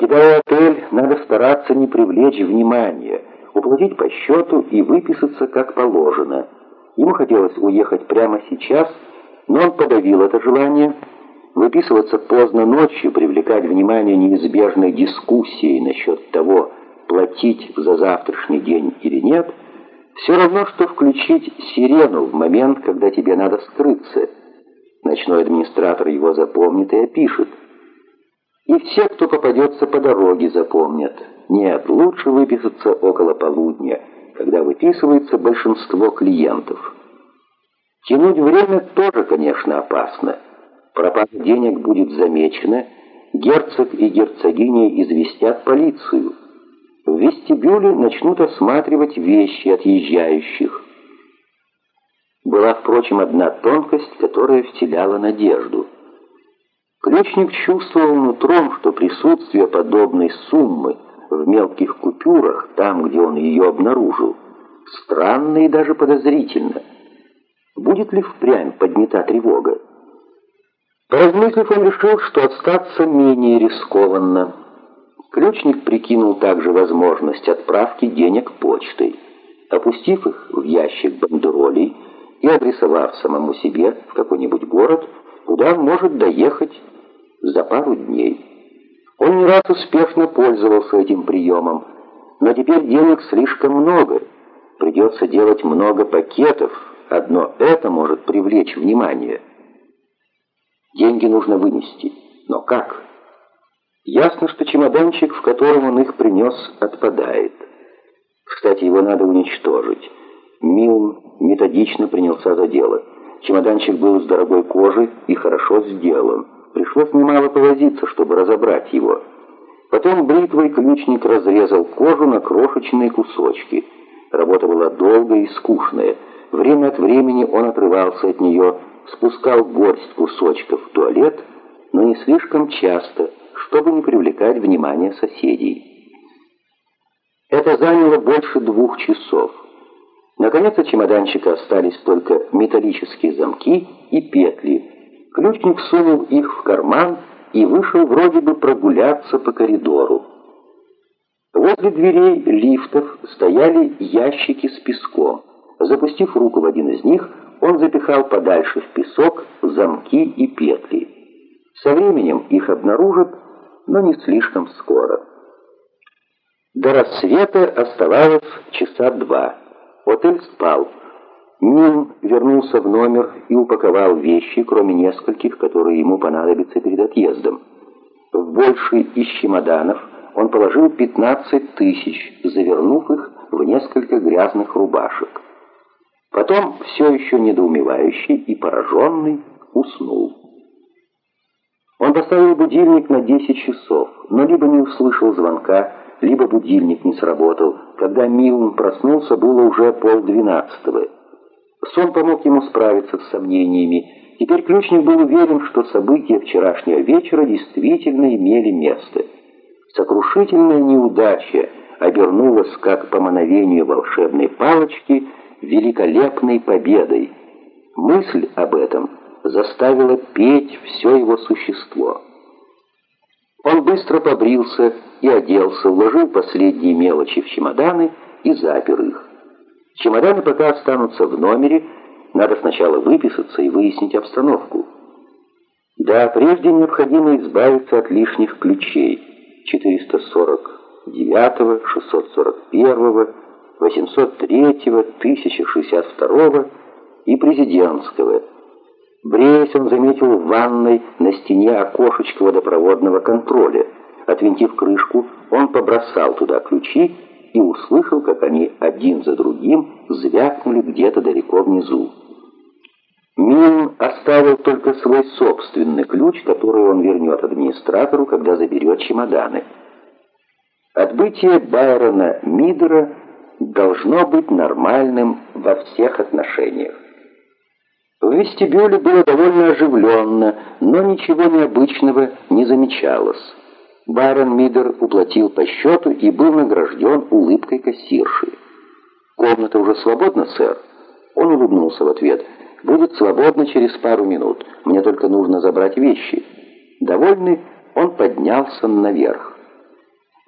Покидая отель, надо стараться не привлечь внимания, уплатить по счету и выписаться как положено. Ему хотелось уехать прямо сейчас, но он подавил это желание. Выписываться поздно ночью, привлекать внимание неизбежной дискуссии насчет того, платить за завтрашний день или нет, все равно, что включить сирену в момент, когда тебе надо скрыться. Ночной администратор его запомнит и опишет. И все, кто попадется по дороге, запомнят. Нет, лучше выписаться около полудня, когда выписывается большинство клиентов. Тянуть время тоже, конечно, опасно. Пропажа денег будет замечена, герцог и герцогиня известят полицию. В вестибюле начнут осматривать вещи отъезжающих. Была, впрочем, одна тонкость, которая вселяла надежду. Ключник чувствовал нутром, что присутствие подобной суммы в мелких купюрах, там, где он ее обнаружил, странно и даже подозрительно. Будет ли впрямь поднята тревога? Поразмыслив, он решил, что остаться менее рискованно. Ключник прикинул также возможность отправки денег почтой. Опустив их в ящик бандеролей и адресовав самому себе в какой-нибудь город, куда он может доехать за пару дней. Он не раз успешно пользовался этим приемом, но теперь денег слишком много. Придется делать много пакетов, одно это может привлечь внимание. Деньги нужно вынести, но как? Ясно, что чемоданчик, в котором он их принес, отпадает. Кстати, его надо уничтожить. Милн методично принялся за дело. Чемоданчик был из дорогой кожи и хорошо сделан. Пришлось немало повозиться, чтобы разобрать его. Потом бритвой ключник разрезал кожу на крошечные кусочки. Работа была долгая и скучная. Время от времени он отрывался от нее, спускал горсть кусочков в туалет, но не слишком часто, чтобы не привлекать внимание соседей. Это заняло больше двух часов. Наконец от чемоданчика остались только металлические замки и петли. Ключник сунул их в карман и вышел вроде бы прогуляться по коридору. Возле дверей лифтов стояли ящики с песком. Запустив руку в один из них, он запихал подальше в песок замки и петли. Со временем их обнаружат, но не слишком скоро. До рассвета оставалось часа два. Отель спал. Нил вернулся в номер и упаковал вещи, кроме нескольких, которые ему понадобятся перед отъездом. В больший из чемоданов он положил 15 тысяч, завернув их в несколько грязных рубашек. Потом, все еще недоумевающий и пораженный, уснул. Он поставил будильник на 10 часов, но либо не услышал звонка, либо будильник не сработал. Когда Милн проснулся, было уже полдвенадцатого. Сон помог ему справиться с сомнениями. Теперь ключник был уверен, что события вчерашнего вечера действительно имели место. Сокрушительная неудача обернулась, как по мановению волшебной палочки, великолепной победой. Мысль об этом заставила петь все его существо. Он быстро побрился и оделся, уложил последние мелочи в чемоданы и запер их. Чемоданы пока останутся в номере, надо сначала выписаться и выяснить обстановку. Да, прежде необходимо избавиться от лишних ключей. 449, 641, 803, 1062 и президентского. Бреясь, он заметил в ванной на стене окошечко водопроводного контроля. Отвинтив крышку, он побросал туда ключи и услышал, как они один за другим звякнули где-то далеко внизу. Мин оставил только свой собственный ключ, который он вернет администратору, когда заберет чемоданы. Отбытие Байрона Мидера должно быть нормальным во всех отношениях. В вестибюле было довольно оживленно, но ничего необычного не замечалось. Байрон Мидер уплатил по счету и был награжден улыбкой кассирши. «Комната уже свободна, сэр?» Он улыбнулся в ответ. «Будет свободна через пару минут. Мне только нужно забрать вещи». Довольный, он поднялся наверх.